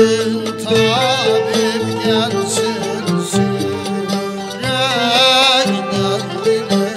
gelsin tabip gelsin Sürekten dile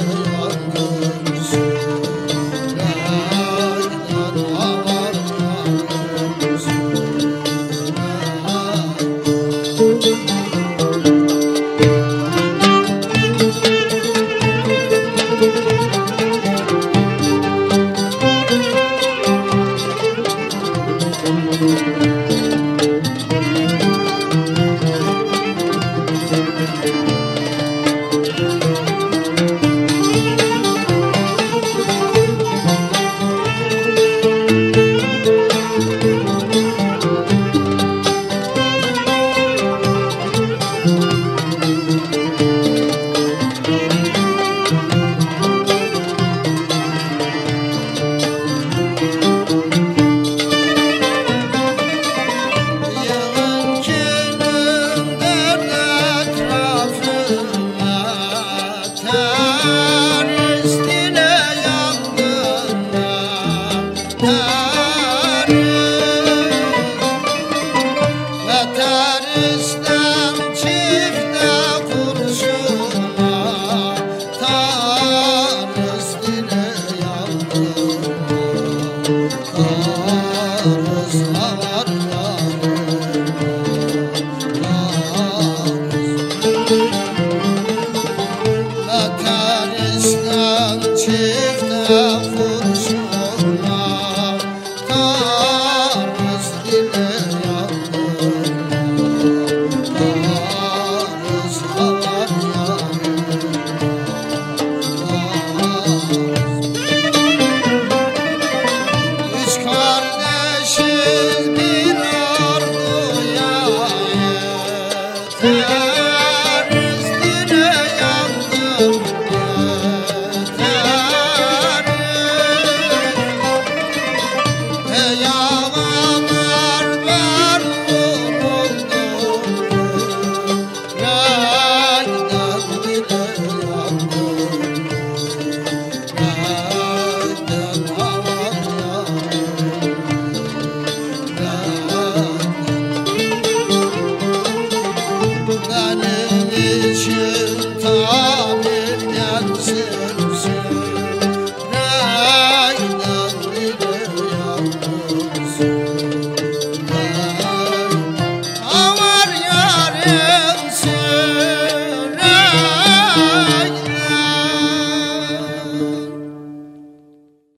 çift